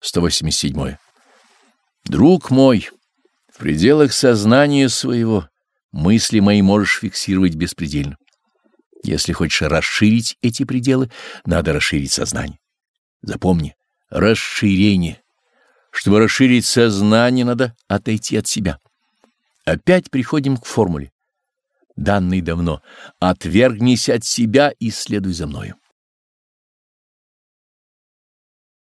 187. Друг мой, в пределах сознания своего мысли мои можешь фиксировать беспредельно. Если хочешь расширить эти пределы, надо расширить сознание. Запомни, расширение. Чтобы расширить сознание, надо отойти от себя. Опять приходим к формуле. Данной давно. Отвергнись от себя и следуй за мною.